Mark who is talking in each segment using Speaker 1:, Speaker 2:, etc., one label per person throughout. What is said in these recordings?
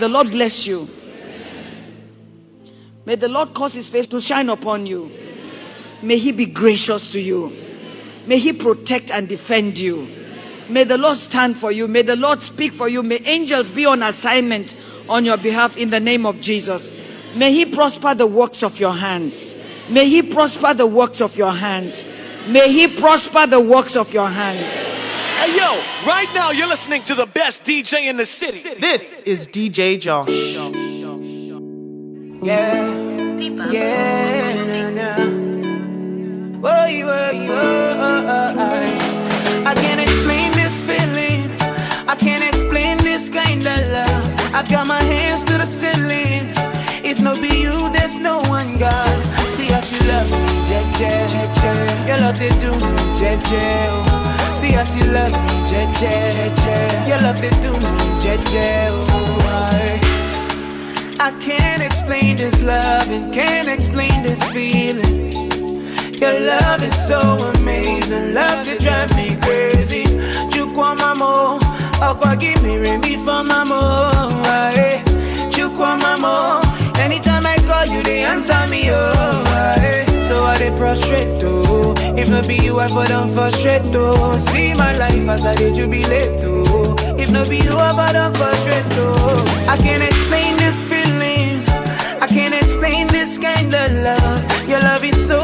Speaker 1: The Lord bless you. May the Lord cause his face to shine upon you. May he be gracious to you. May he protect and defend you. May the Lord stand for you. May the Lord speak for you. May angels be on assignment on your behalf in the name of Jesus. May he prosper the works of your hands. May he prosper the works of your hands. May he prosper the works of your hands.
Speaker 2: Hey yo, right now you're listening to the best DJ in the city.
Speaker 3: This is DJ Josh.
Speaker 4: Yeah, yeah, nah, nah. Whoa, you, whoa, you, I can't explain this feeling. I can't explain this kind of love. I've got my hands to the ceiling. If no be you, there's no one God. See how she love me, Jeje, Jeje. Your love they do me, Jeje. See how she love me, Jeje, Jeje. Your love they do me, Jeje. Oh. I can't explain this love and can't explain this feeling. Your love is so amazing, love that drive me crazy. Chukwa mamo, akwa give me remi for mamo. aye. Chukwa eh. mamo, anytime I call you, they answer me. Oh, aye. so I they prostrate oh. If not be you, I fall down frustrate oh. See my life as I did jubilate oh. If not be you, I fall down frustrate oh. I can't explain this feeling. I can't explain this kind of love. Your love is so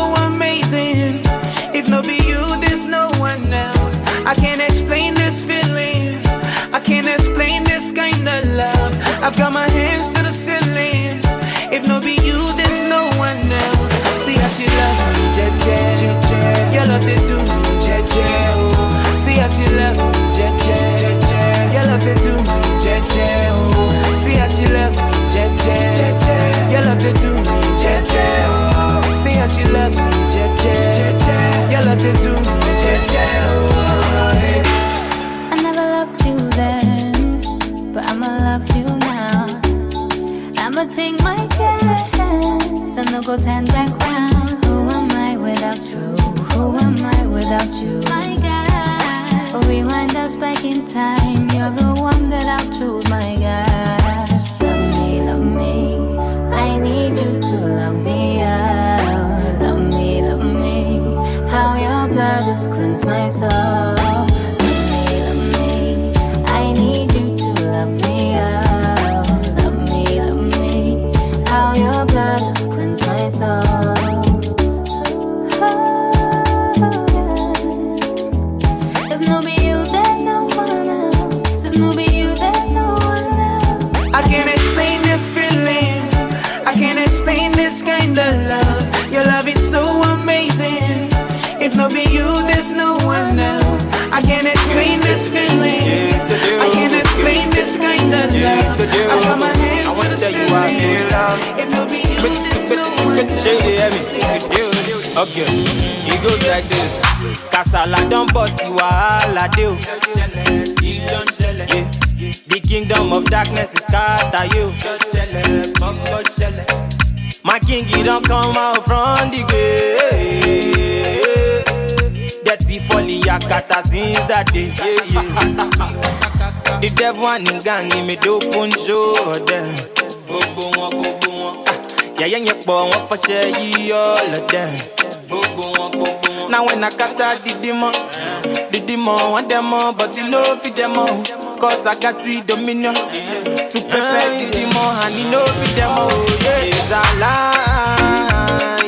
Speaker 5: go turn back round. Who am I without you? Who am I without you? My God, rewind us back in time. You're the one that I'll choose, my God. I.
Speaker 6: Okay, it goes like this. Kasala don't bust you wahala dey o. Yeah. The kingdom of darkness is scatter you. My king he don't come out from the grave. Dirty folly yakata since that day. Yeah, yeah. The devil and him gang him me open show them. Gbogbo wọn, gbogbo wọn. Yẹ̀yẹ́ yẹn pọ̀ wọ́n fọṣẹ́ yí them. Gbogbo wọn, gbogbo wọn. Now when I kata the demon, the demon want them all, but you know fit them all. Cause I got the dominion to prepare the demon and you know fit them all. Yeah, it's a.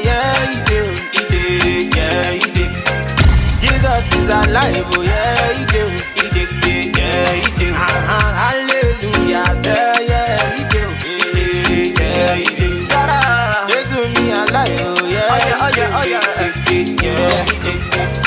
Speaker 6: Yeah, he did, he did, yeah, he did. Jesus is alive, oh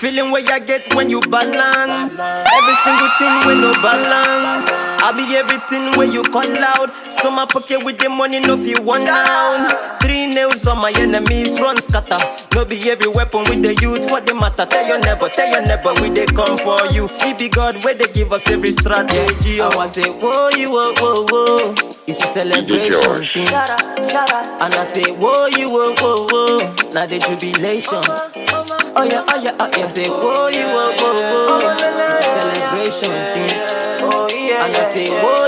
Speaker 6: Feeling where I get when you balance, every single thing with no balance. I be everything when you call out. So my pocket with the money, no feel one down. Three nails on my enemies, run scatter. No be every weapon with the use for the matter. Tell your neighbor, tell your neighbor, we they come for you. It be God where they give us every strategy. Oh, I say, whoa, you, whoa, whoa, whoa. It's a celebration thing. And I say, whoa, you, whoa, whoa, whoa. Now the jubilation. Oh yeah, oh yeah, oh yeah. Say, whoa, you, whoa, whoa, whoa. It's a celebration thing. And I say, whoa,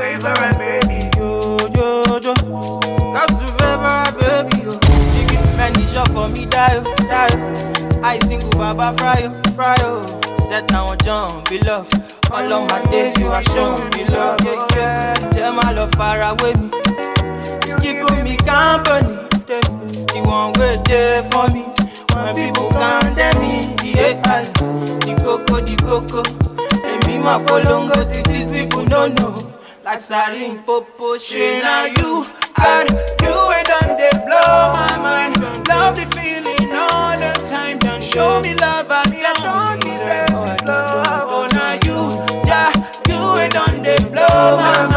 Speaker 4: favorite baby.
Speaker 7: Yo, yo, yo. Cause you favorite baby, yo.
Speaker 4: Jiggy, man, the shop for me, die, oh, die. oh. I single Baba fry, oh, fry, oh. Set now, John, be love. All of my days you are shown me love, yeah, yeah. Tell my love far away me. It's keeping me company. Me, the one way there for me. When people condemn me, yeah, I. The coco, the coco. And me, my colongo, these people don't know. Sarin Popo, Shayna, you are, you ain't done, they blow my mind. Love the feeling all the time. Don't show me love, I don't deserve this love. Oh, now you, yeah, you ain't done, they blow my mind.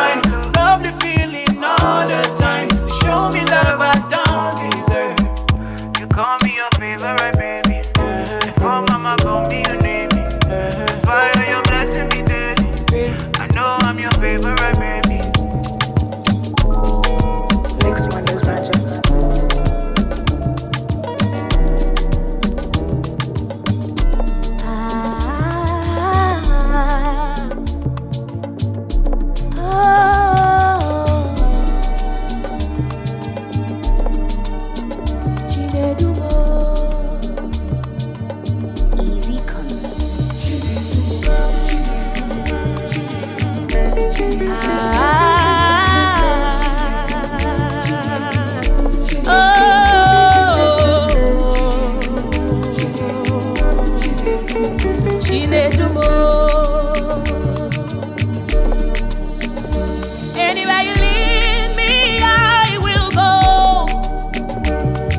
Speaker 8: Anywhere you lead me, I will go.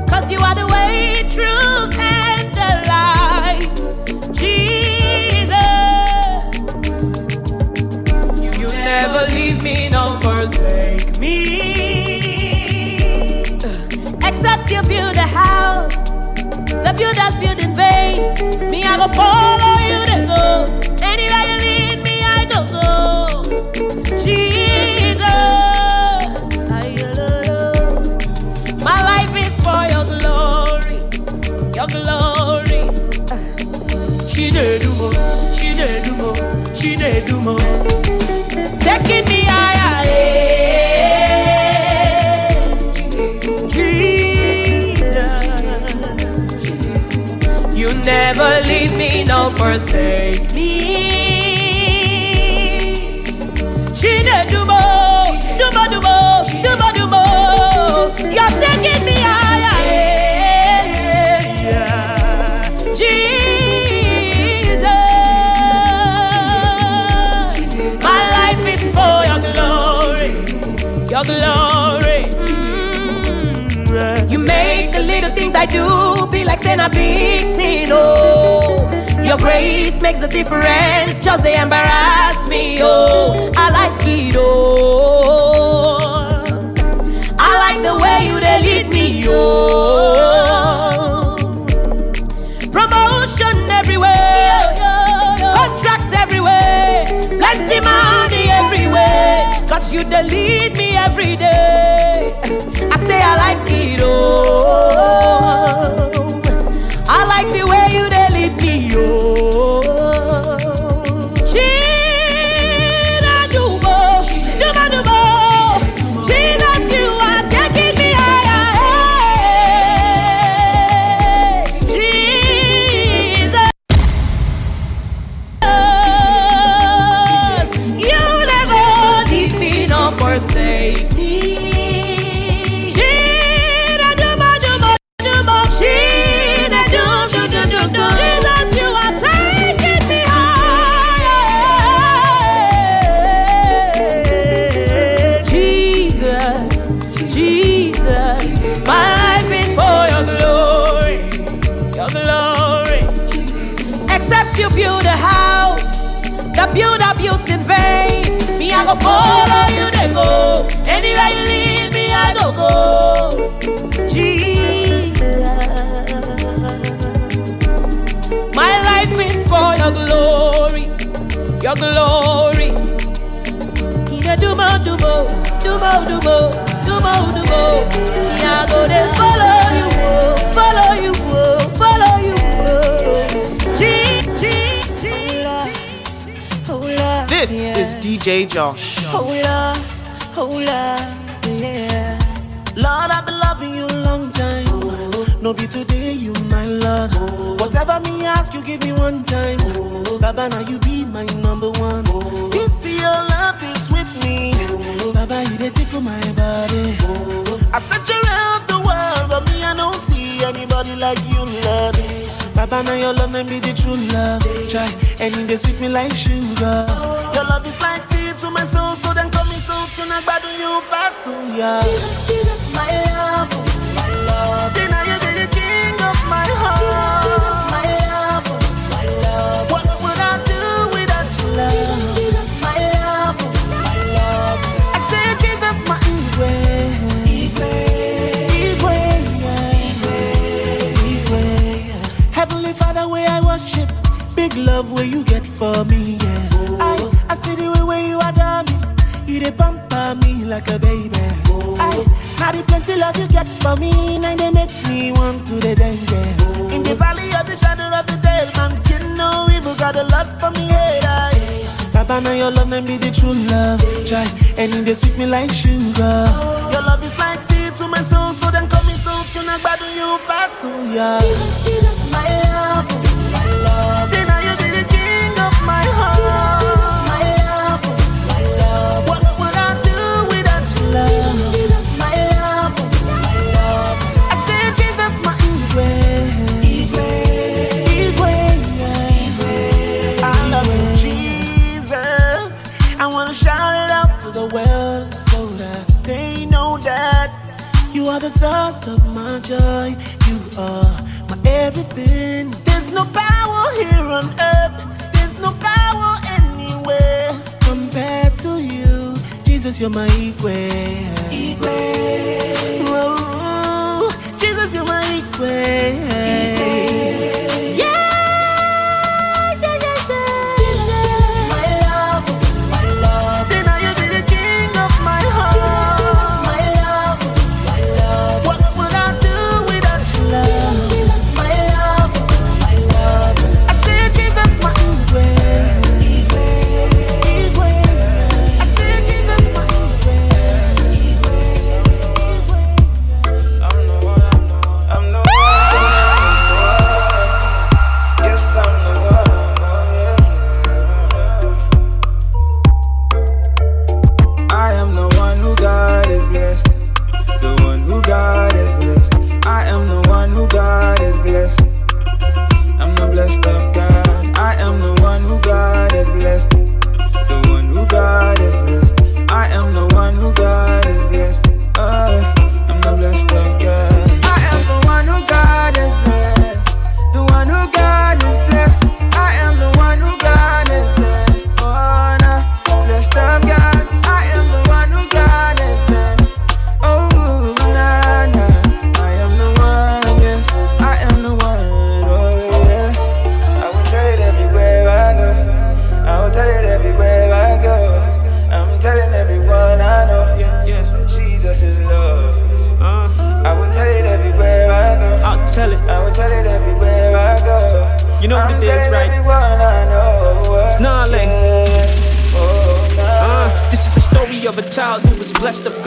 Speaker 8: Cause you are the way, truth, and the life. Jesus. You, never leave me, nor forsake me. Except you build a house, the builders build in vain. Me, I go follow never leave me, nor forsake me. Chine dubo, dubo dubo, dubo dubo. You're taking me higher, yeah. Jesus, my life is for your glory, your glory. Mm. You make the little things I do like saying a big thing, oh. Your grace makes the difference, just they embarrass me, oh. I like it, oh. I like the way you they lead me, oh.
Speaker 9: Be today, you my Lord. Whatever me ask, you give me one time. Baba, now you be my number one. You see your love is with me. Baba, you dey tickle my body. I search around the world, but me I don't see anybody like you, Lord. Baba, now your love and be the true love. Try and you dey sweet me like sugar. Your love is like tea to my soul, so then call me so tonight, bad you pass, oh yeah. Jesus, my love, my love. See now love, oh, my love. What would I do without your love? My love, oh, my love. I say Jesus, my Igwe. Igwe. Igwe, yeah. Igwe. Heavenly Father, where I worship, big love where you get for me, yeah. Oh. I, I see the way where you adore me, you dey pamper me like a baby. I, now the plenty love you get for me, now they me to the danger. In the valley of the shadow of the dead, man, you know evil got a lot for me, yeah. I, Baba, now your love and be the true love. Try and they sweet me like sugar. Your love is like tea to my soul, so then call me so tonight, bad you pass, oh yeah. Jesus, my love, my love. See now you be the king of my heart. I wanna shout it out to the world so that they know that you are the source of my joy. You are my everything. There's no power here on earth. There's no power anywhere compared to you. Jesus, you're my equal. Whoa, oh, Jesus, you're my equal.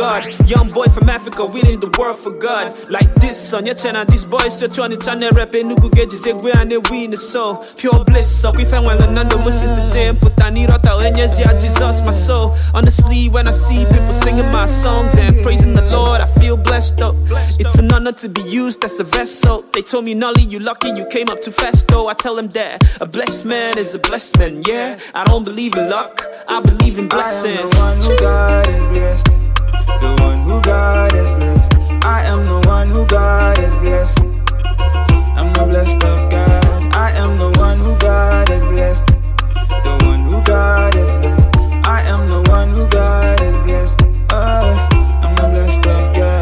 Speaker 6: God. Young boy from Africa winning the world for God. Like this son, your channel, these boys so trying to channel rap and nuku get this egg and they win the soul. Pure bliss, so we found one another was since the day put I need yes, yeah, Jesus, my soul. Honestly, when I see people singing my songs and praising the Lord, I feel blessed though. It's an honor to be used as a vessel. They told me, Nolly, you lucky you came up too fast though. I tell them that a blessed man is a blessed man, yeah. I don't believe in luck, I believe in blessings.
Speaker 4: I am the one who God has blessed. The one who God has blessed. I am the one who God has blessed. I'm the blessed of God. I am the one who God has blessed. The one who God has blessed. I am the one who God has blessed. Oh, I'm the blessed of God.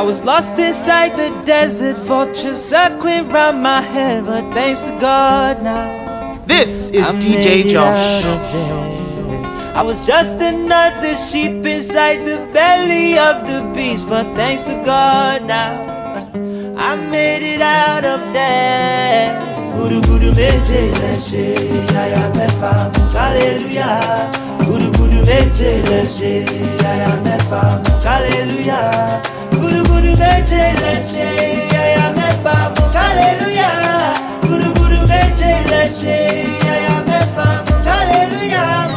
Speaker 4: I
Speaker 10: was lost inside the desert, vultures circling round my head, but thanks to God now.
Speaker 3: This is
Speaker 10: I
Speaker 3: DJ Josh.
Speaker 10: out of there. I was just another sheep inside the belly of the beast, but thanks to God now, I made it out of there. Guru guru meje leshe, aya mefa, hallelujah. Guru guru meje leshe, aya mefa, hallelujah. Guru hallelujah. Guru guru hallelujah,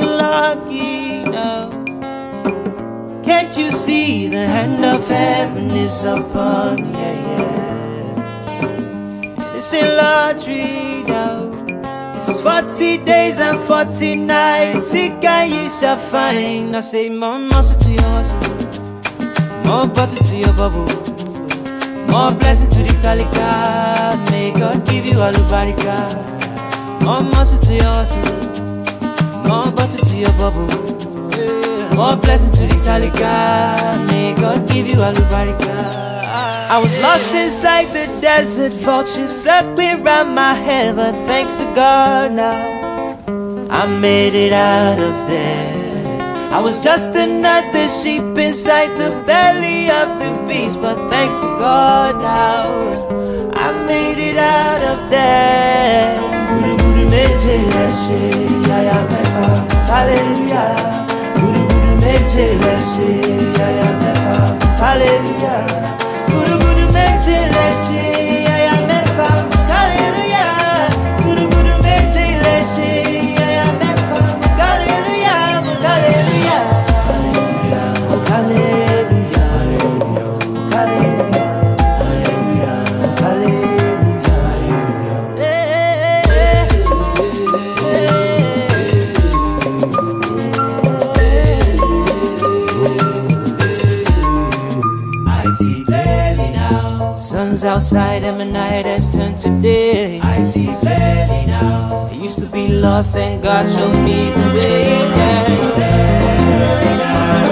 Speaker 10: lucky. Can't you see the hand of heaven is upon me? Yeah, yeah. This lottery now. This 40 days and 40 nights. Seek and ye shall find. I say, more muscle to your more butter to your bubble, more blessing to the talika. May God give you all the barika. More muscle to your more butter to your bubble. More blessing to the Talika. May God give you all the barika. I was lost inside the desert, vultures circling round my head, but thanks to God now, I made it out of there. I was just another sheep inside the belly of the beast, but thanks to God now, I made it out of there. Hallelujah. Night has turned to day. I see clearly now. I used to be lost and God showed me the way.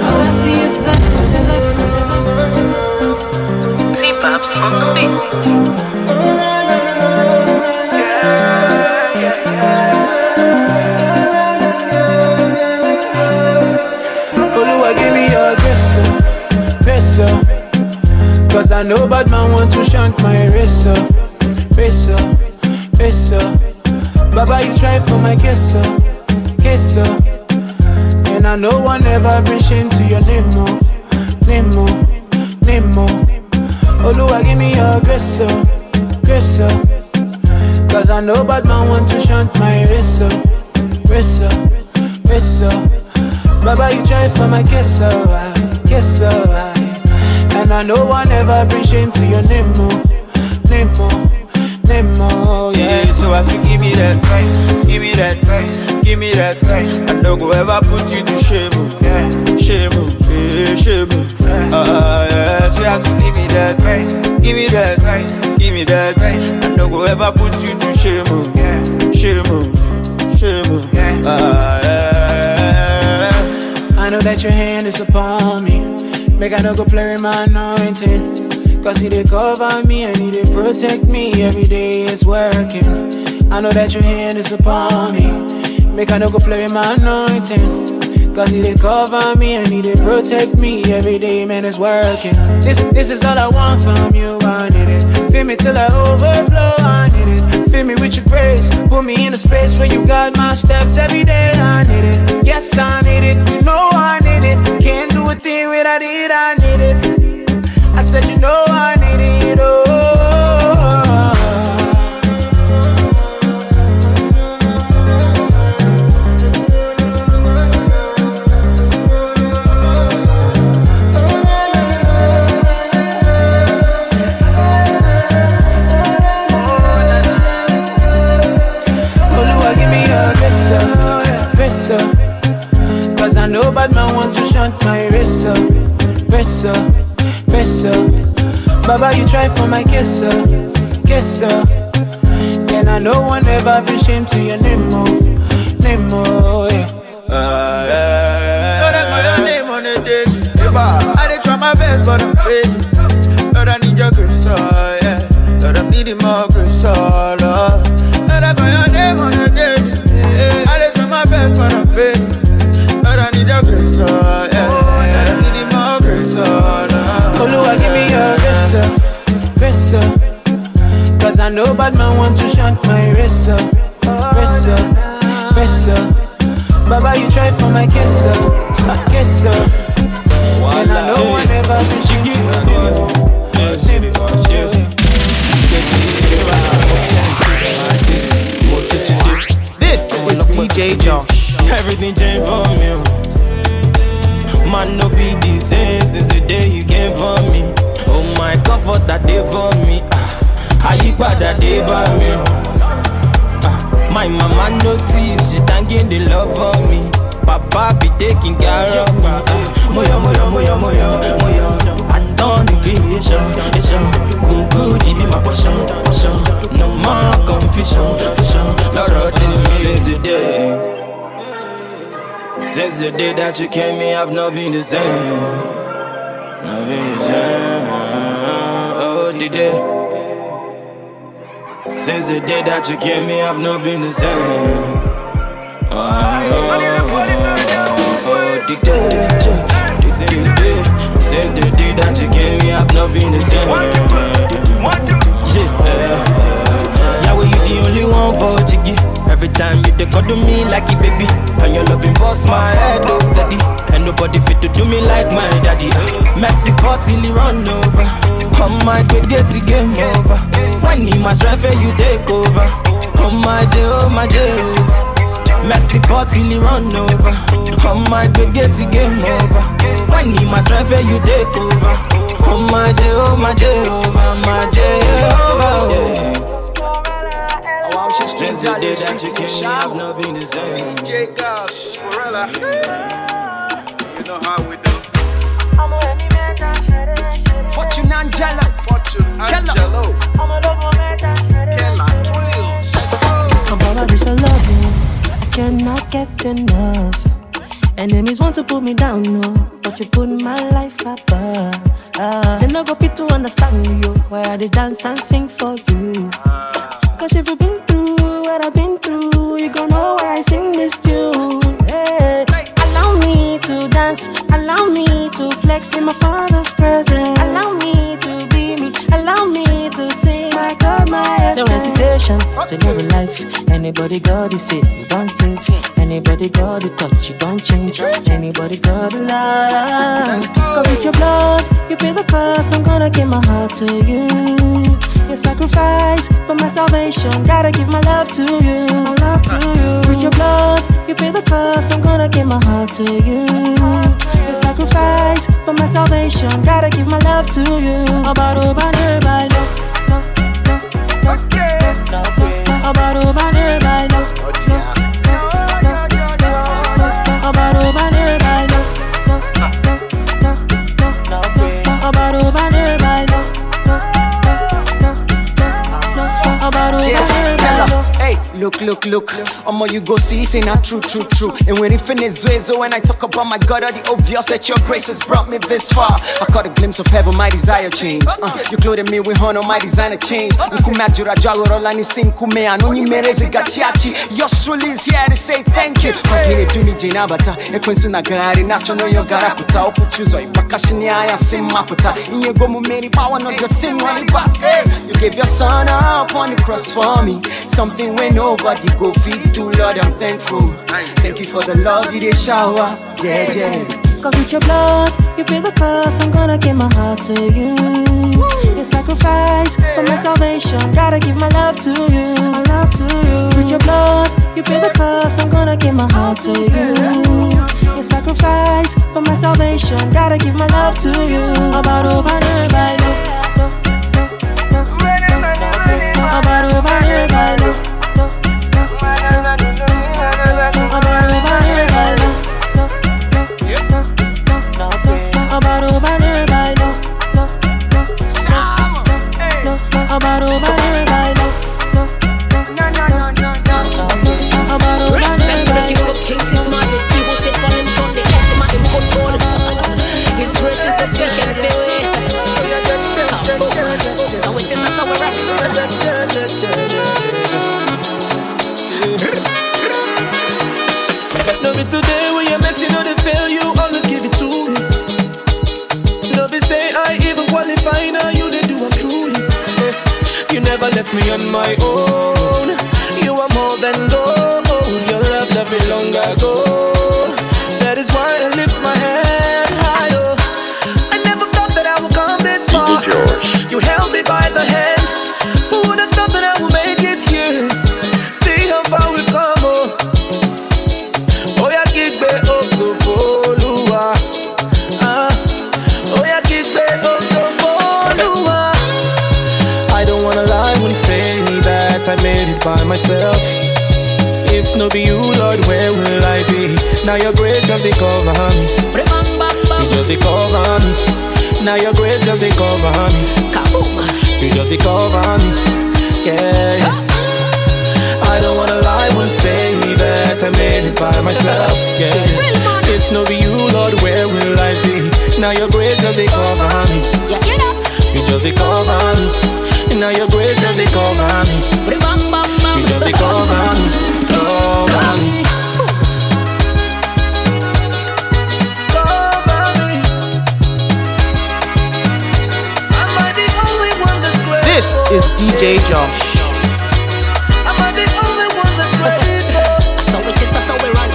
Speaker 10: All I see is blessings and blessings and blessings.
Speaker 3: T-Pops on the beat.
Speaker 4: Cause I know bad man want to shank my race, oh, race, oh, race, oh. Baba, you try for my case, oh, case, oh. And I know one ever bring shame to your name, oh, name, oh, name, oh. Oluwa give me your grace, oh, grace, oh. Cause I know bad man want to shank my race, oh, race, oh, race, oh. Baba, you try for my kiss, I, kiss, I. And I know one never bring shame to your name, oh, name, oh, name, oh, yeah.
Speaker 6: Yeah, so as you give me that, give me that, give me that. I don't go ever put you to shame, shame, oh, eh, shame. oh. Ah, yeah, so have to give me that, give me that, give me that. I no go ever put you to shame, shame, shame. Ah, yeah.
Speaker 4: I know that your hand is upon me. Make I no go play with my anointing. Cause he did cover me and he did protect me. Every day is working. I know that your hand is upon me. Make I no go play with my anointing. Cause he did cover me and he did protect me. Every day, man, it's working. This, this is all I want from you. I need it. Feel me till I overflow. I need it. Fill me with your grace. Put me in a space where you guide my steps every day. I need it. Yes, I need it. You know I need it. Can't thing without it. I need it. I said, you know I need it. Oh. Oh, oh. Cause I know bad man want to shunt my race, oh, race, oh, race, oh. Baba, you try for my kiss, oh, kiss, oh. And I know one never be shame to your name, oh, name, oh, yeah.
Speaker 6: Ah, yeah. Don't have my name on the day. I did try my best, but I'm failing.
Speaker 4: Know bad man want to shunt my wrist oh,
Speaker 6: that you came me, I've not been the same. Not been the same. Oh, the day. Since the day that you came me, I've not been the same. Oh, oh, oh, oh, the day. Since the day, since the day that you came me, I've not been the same. Yeah, Yahweh, you the only one for Jiggy. Every time you take to me like a baby, and your loving boss my head oh steady, and nobody fit to do me like my daddy. Mercy pot till he run over. On my get the game over. When he must drive eh, you take over. Oh my Jehovah, my Jehovah. Mercy pot till he run over. On my get the game over. When he must drive eh, you take over. Oh my Jehovah, my Jehovah, my Jehovah. Yeah. Since the day that you came, me, I've not been the same.
Speaker 11: DJ Gus, Sporella. You know how we do.
Speaker 2: Fortune Angela.
Speaker 11: Fortune Angelo. Kella Twills.
Speaker 12: I'm gonna be so loving. I cannot get enough. Enemies want to put me down, no, but you put my life above. Ah, they not go fit to understand you. Why I dey dance and sing for you? Cause if you've been through what I've been through, you gon' know why I sing this tune. Hey. Allow me to dance, allow me to flex in my father's To live a life. Anybody got to sit, you don't save. Anybody got to touch, you don't change. Anybody got to love. Cause with your blood, you pay the cost. I'm gonna give my heart to you. Your sacrifice for my salvation. Gotta give my love to you. My love to you. With your blood, you pay the cost. I'm gonna give my heart to you. Your sacrifice for my salvation. Gotta give my love to you. About over by no, no, no, no, no, no,
Speaker 2: look. Omo, you go see, say not true, true, true. And when it finish, so when I talk about my God, are the obvious that your grace has brought me this far. I caught a glimpse of heaven, my desire changed. Uh, you clothing me with honor, my designer change. Nkumajura jagoro ni sinkume anonyi merezi gachiachi. Yours truly is here to say thank you. Magine dumi jina bata. Ekwensu gari nacho no yo gara puta. Opu chuzo ipakashini aya simma puta. Inye go mumeri power no your sin one bas. You gave your son up on the cross for me. Something when nobody go feed to Lord, I'm thankful. Thank you for the love you did shower. Yeah, yeah.
Speaker 12: Cause with your blood, you pay the cost. I'm gonna give my heart to you. Your sacrifice for my salvation. Gotta give my love to you. My love to you. With your blood, you pay the cost. I'm gonna give my heart to you. Your sacrifice for my salvation. Gotta give my love to you. About over and by No
Speaker 13: be today when you're messing on the fail, you always give it to me. No be say I even qualify now, you they do I'm true. You never left me on my own. You are more than gold. Your love left me long ago. That is why I lift my hand higher. I never thought that I would come this far. You held me by the hand. By myself. If no be you, Lord, where will I be? Now your grace just they cover me. You just they cover me. Now your grace just they cover me. You just they cover me. Yeah. I don't wanna lie when say that I made it by myself. Yeah. If no be you, Lord, where will I be? Now your grace does it cover me. You just it cover me. Now your grace does it cover me. You just it cover me. Cover me. Cover me. Am I the only one that's great?
Speaker 3: This is DJ Josh.
Speaker 13: Am I the only one that's great?
Speaker 14: So it is, so we run.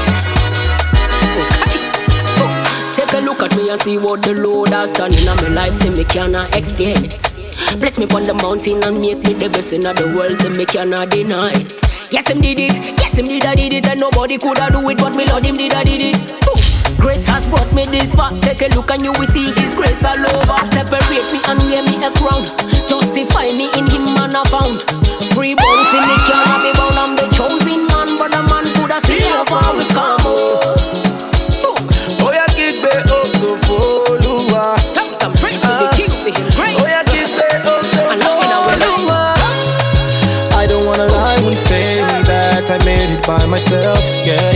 Speaker 14: Okay. Take a look at me and see what the Lord has done in my life. Say me cannot explain it. Bless me on the mountain and make me the best in the world. Say me cannot deny it. Yes, him did it. Yes, him did I did it, and nobody could have do it, but me Lord him did I did it. Grace has brought me this far. Take a look and you will see His grace all over. Separate me and wear me a crown. Justify me in Him man I found. Free bones in me cannot be bound. I'm the chosen man, but the man could have seen how far we've come.
Speaker 13: By myself. Yeah.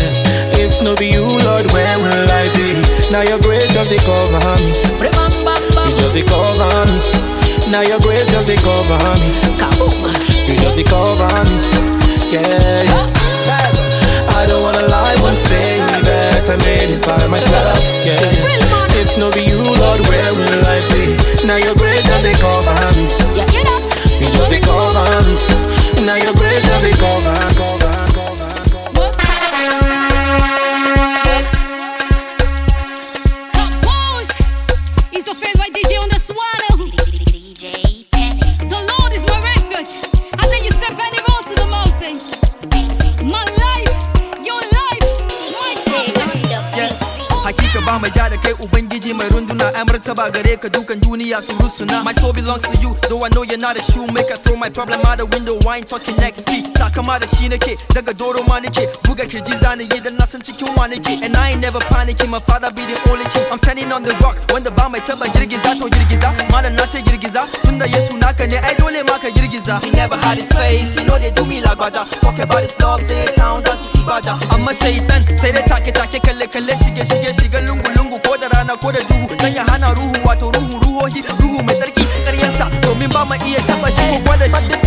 Speaker 13: If no be you, Lord, where will I be? Now your grace just they cover me. You just they cover me. Now your grace just they cover me. You just they cover me. Yeah. I don't wanna lie when say that I made it by myself. Yeah. If no be you, Lord, where will I be? Now your grace just they cover me. You just they cover me. Now your grace just cover, cover,
Speaker 15: ba mai ja da kai Ubangiji mai runduna ai martaba gare ka dukan duniya su rusuna. My soul belongs to you though I know you're not a shoemaker. Throw my problem out the window why ain't talking next speak Takama da shi nake daga doro ma nake. Buga kirji zani yi dan na cikin wa nake. And I ain't never panicking my father be the only king. I'm standing on the rock wanda ba mai taba girgiza to girgiza. Malam na ce girgiza tunda Yesu naka ne ai jiggiza. He never had his face, you know they do me like baja. Talk about his love, they town down to Ibadan. I'm a shaitan, sai da take take kalle kalle shige shige shige lungu lungu ko da rana ko da duhu. Dan ya hana ruhu wato ruhu ruhohi ruhu mai tsarki ƙaryansa domin ba ma iya taba shi ko gwada shi.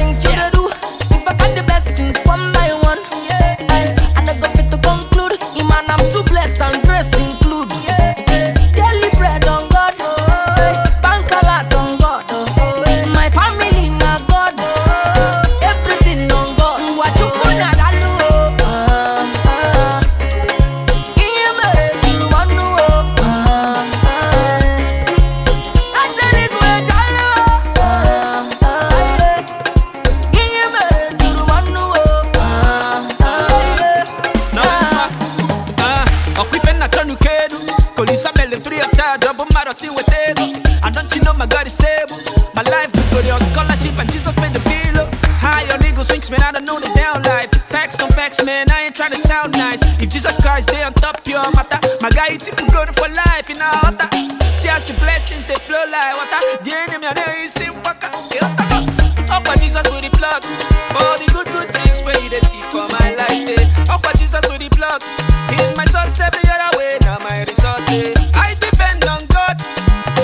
Speaker 15: Up. Jesus the plug. The good good things where for my life eh. Up Jesus the plug. He's my source every other way Now my eh. I depend on God.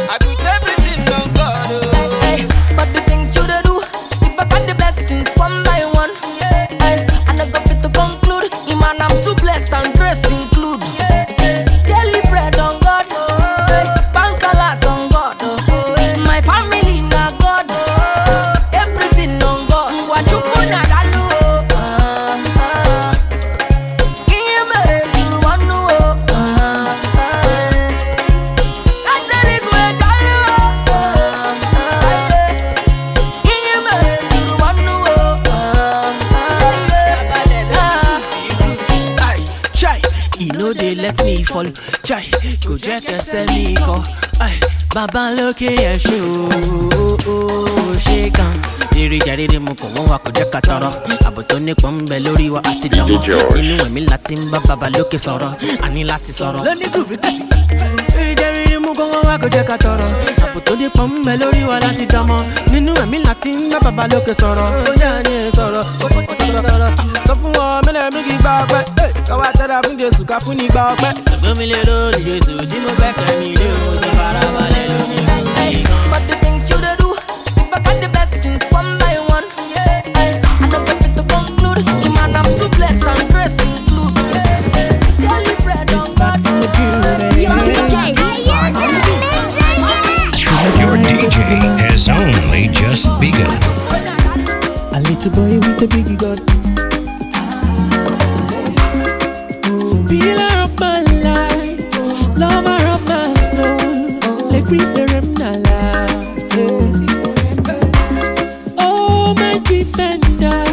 Speaker 15: I put everything on God oh.
Speaker 10: Hey, but the things you do, if I count the blessings one by one, hey, and I go fit to conclude, Iman, I'm and grace
Speaker 16: Aye, bàbá lókè ẹ̀ ṣe ooo ṣe gan. Èrè jàre ni mo kàn wọ́n wa kò jẹ́ ká tọrọ. Àbò tó nípọn ń bẹ lórí wa àti jọmọ. Inú ẹ̀mí láti ń bá bàbá lókè sọ̀rọ̀. Àní láti sọ̀rọ̀. Lóní gùrù tẹ̀sí. Èrè jàre ni mo kàn wọ́n wa kò jẹ́ ká tọrọ. Àbò tó nípọn ń bẹ lórí wa láti jọmọ. Nínú ẹ̀mí láti ń bá bàbá lókè sọ̀rọ̀. Ó yà ni ẹ sọ̀rọ̀. Ó sọ̀rọ̀ sọ̀rọ̀. Sọ fún wọn mẹ́lẹ̀ mi kì í gbà ọpẹ́. Káwá tẹ́lá fún Jésù ká fún ní gbà ọpẹ́. Ẹgbẹ́ mi lè lórí Jésù tí mo fẹ́ kẹ́mi lé o ti fara balẹ̀ lónìí.
Speaker 10: But the things you dey do, if I count the blessings
Speaker 17: DJ has only just begun.
Speaker 9: A little boy with a biggie God. Pillar of my life, lover of my soul. Like we the remnala. Oh, my defender.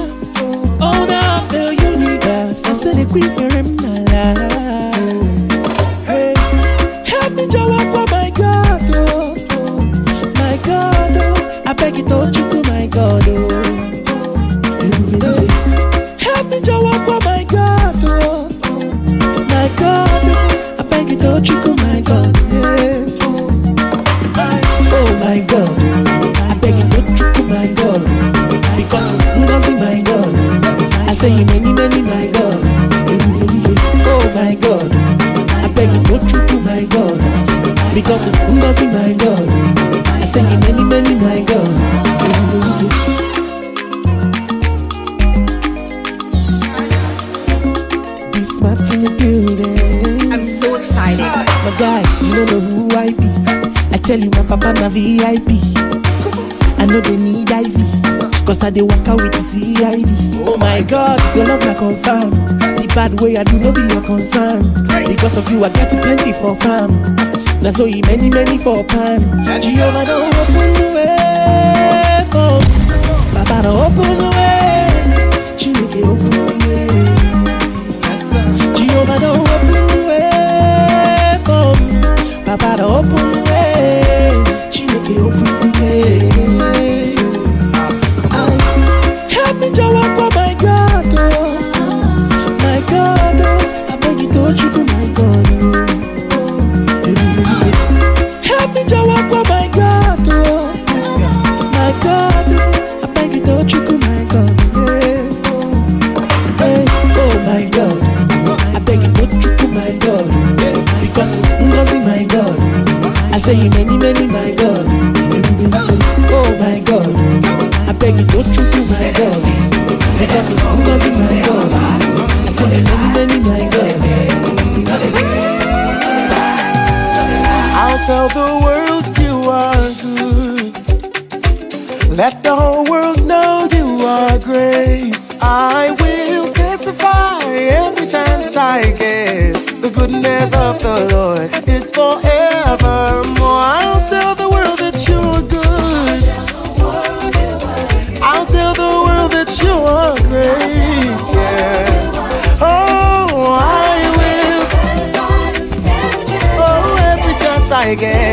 Speaker 9: Oh, Owner of the universe. I said, like we many for pan. Jehovah don't Oh my God, oh. oh my God. I beg you don't you my God, yeah. Oh my God, I beg you don't you my God, yeah. because my God, I say many many my God. Oh my God, I beg you don't you my God, because my God, I say many many my God.
Speaker 7: I'll tell the world. Goodness of the Lord is forevermore. I'll tell the world that you are good. I'll tell the world that you are great. Yeah. Oh, I will. Oh, every chance I get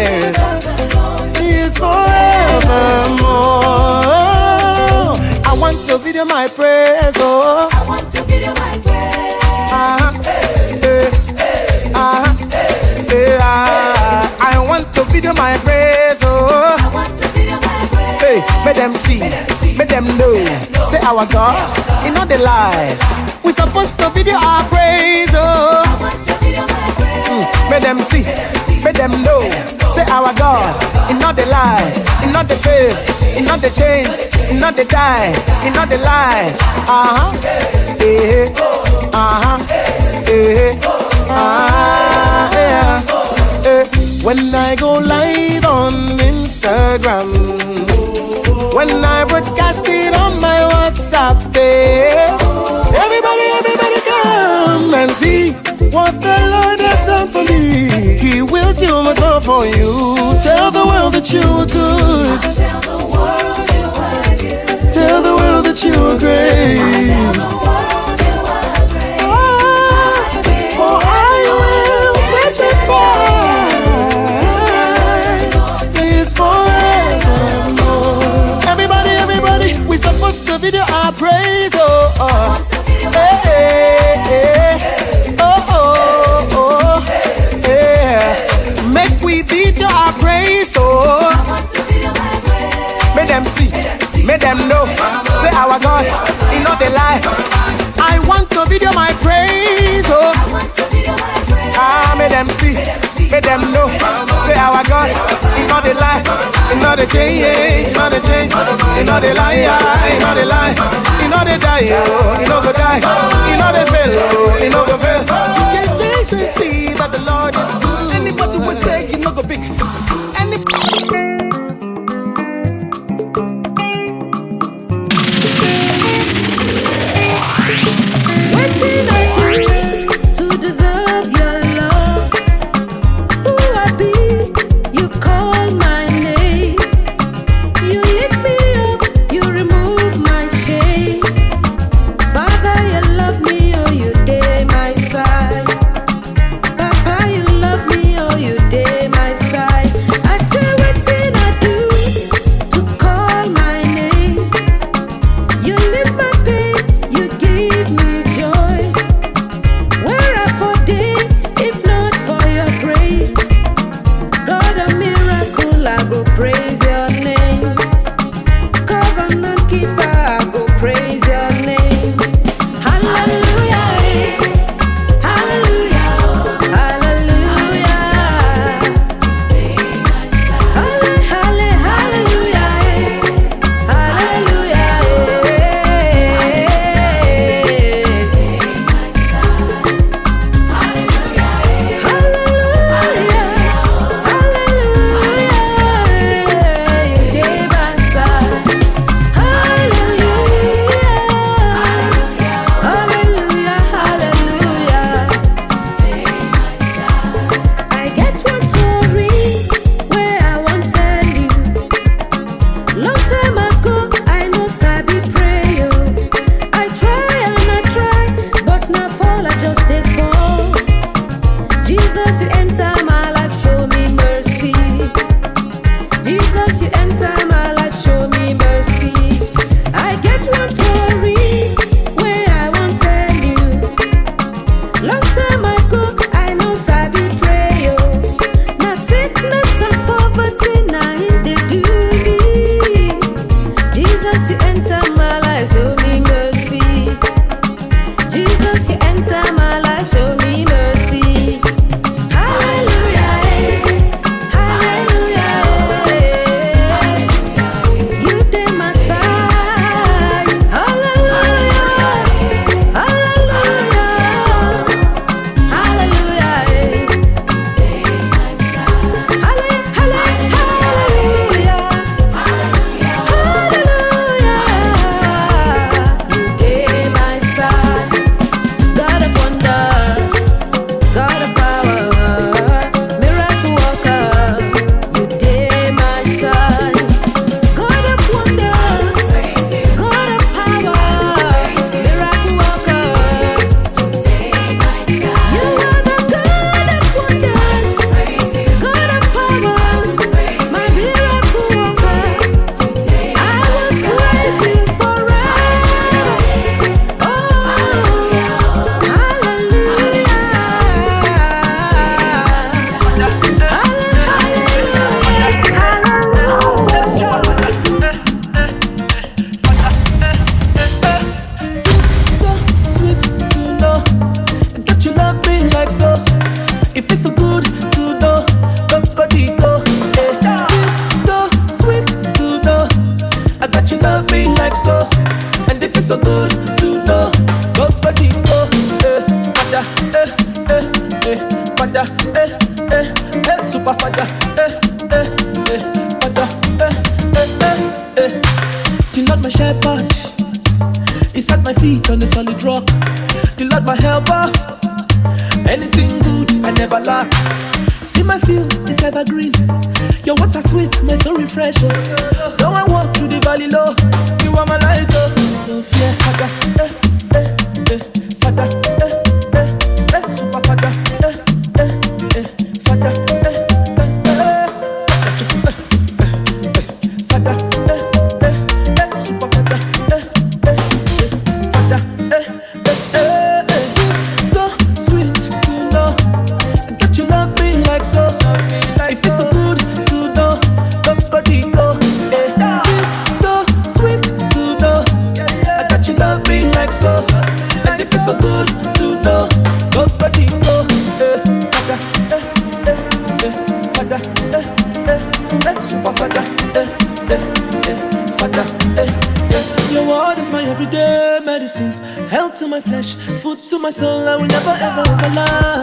Speaker 7: make them see, make them know. Say our God, he not the lie. We supposed to video our praise. Oh, Mm, make them see, make them know. Say our God, he not the lie, he not the fail, he not the change, he not the die, he not the lie. Uh huh, eh, uh huh, eh, ah, yeah. Eh. When I go live on Instagram, when I broadcast it on my WhatsApp, eh, everybody, everybody come and see what the Lord has done for me. He will do much more for you. Tell the world that you are good. Tell the world that you are great. Praise. Oh, oh. Hey, hey, hey. Oh, oh, oh. Yeah. Make we video our praise. Oh. Make them see, make them know. Say our God, he not the lie. I want to video my praise. Oh. Ah, make them see, make them know. Say our God, he not the lie, he not the change, not the change, he not the lie, he not the lie, he not the die, oh, he not go die, he not the fail, oh, he not go fail. You can taste and see that the Lord is
Speaker 13: eh, eh, my shepherd, my feet on the solid rock. The Lord my helper, anything good I never lack. See my field is evergreen, your water sweet, my soul. Though I walk through the valley low, you are my light. Oh. Food to my soul, I will never ever, ever
Speaker 18: lie.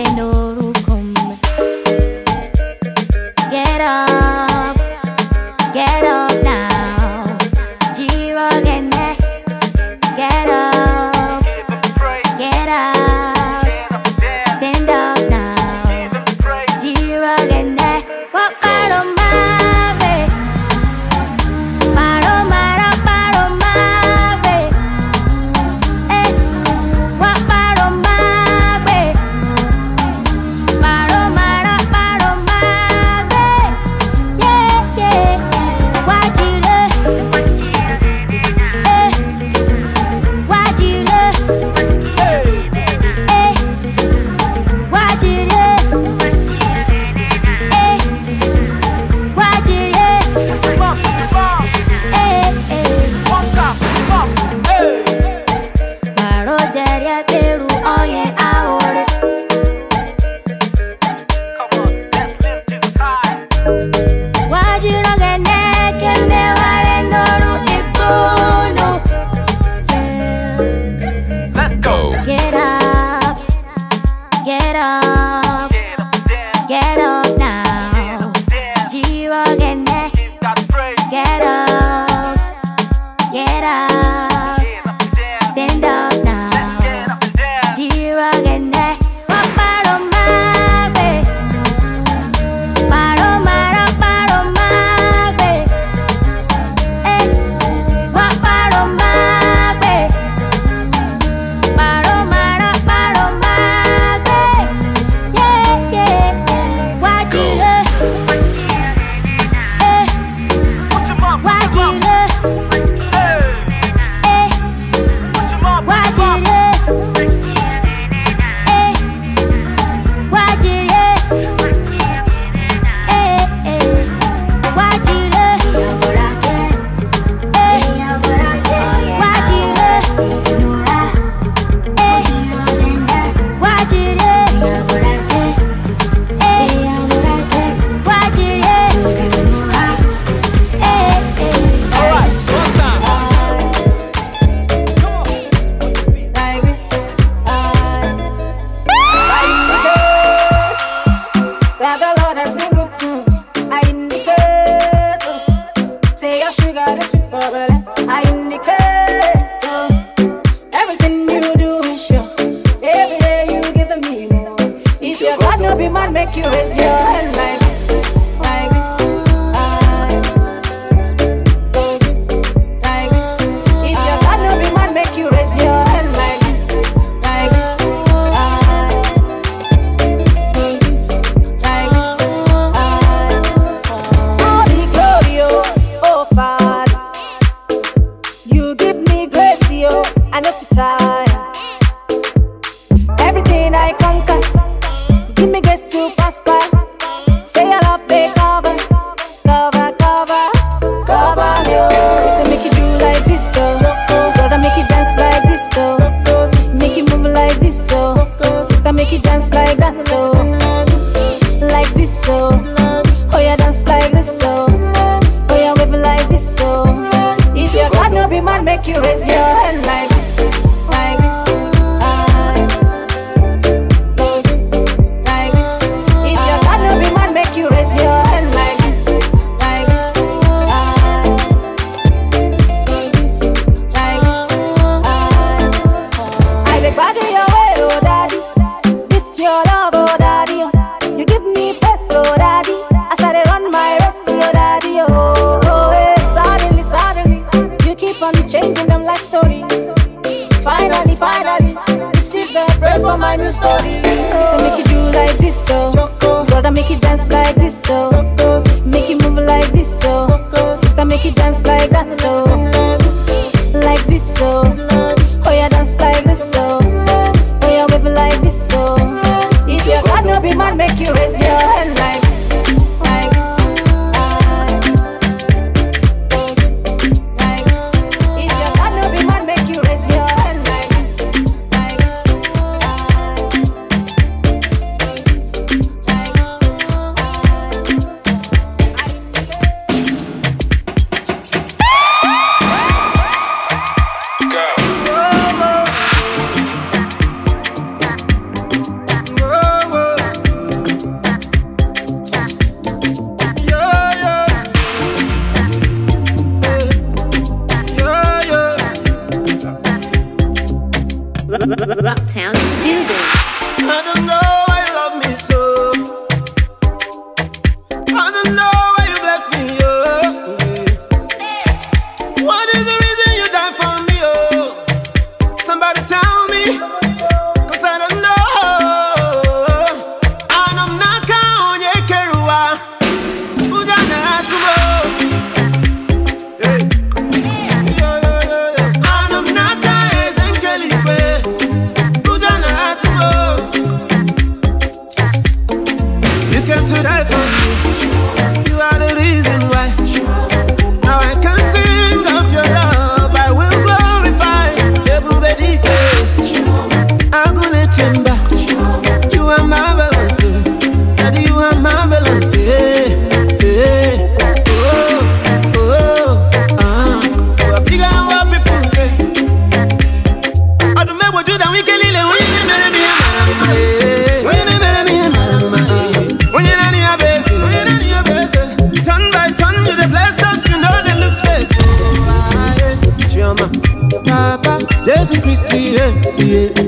Speaker 18: yeah.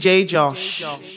Speaker 3: This is DJ Josh.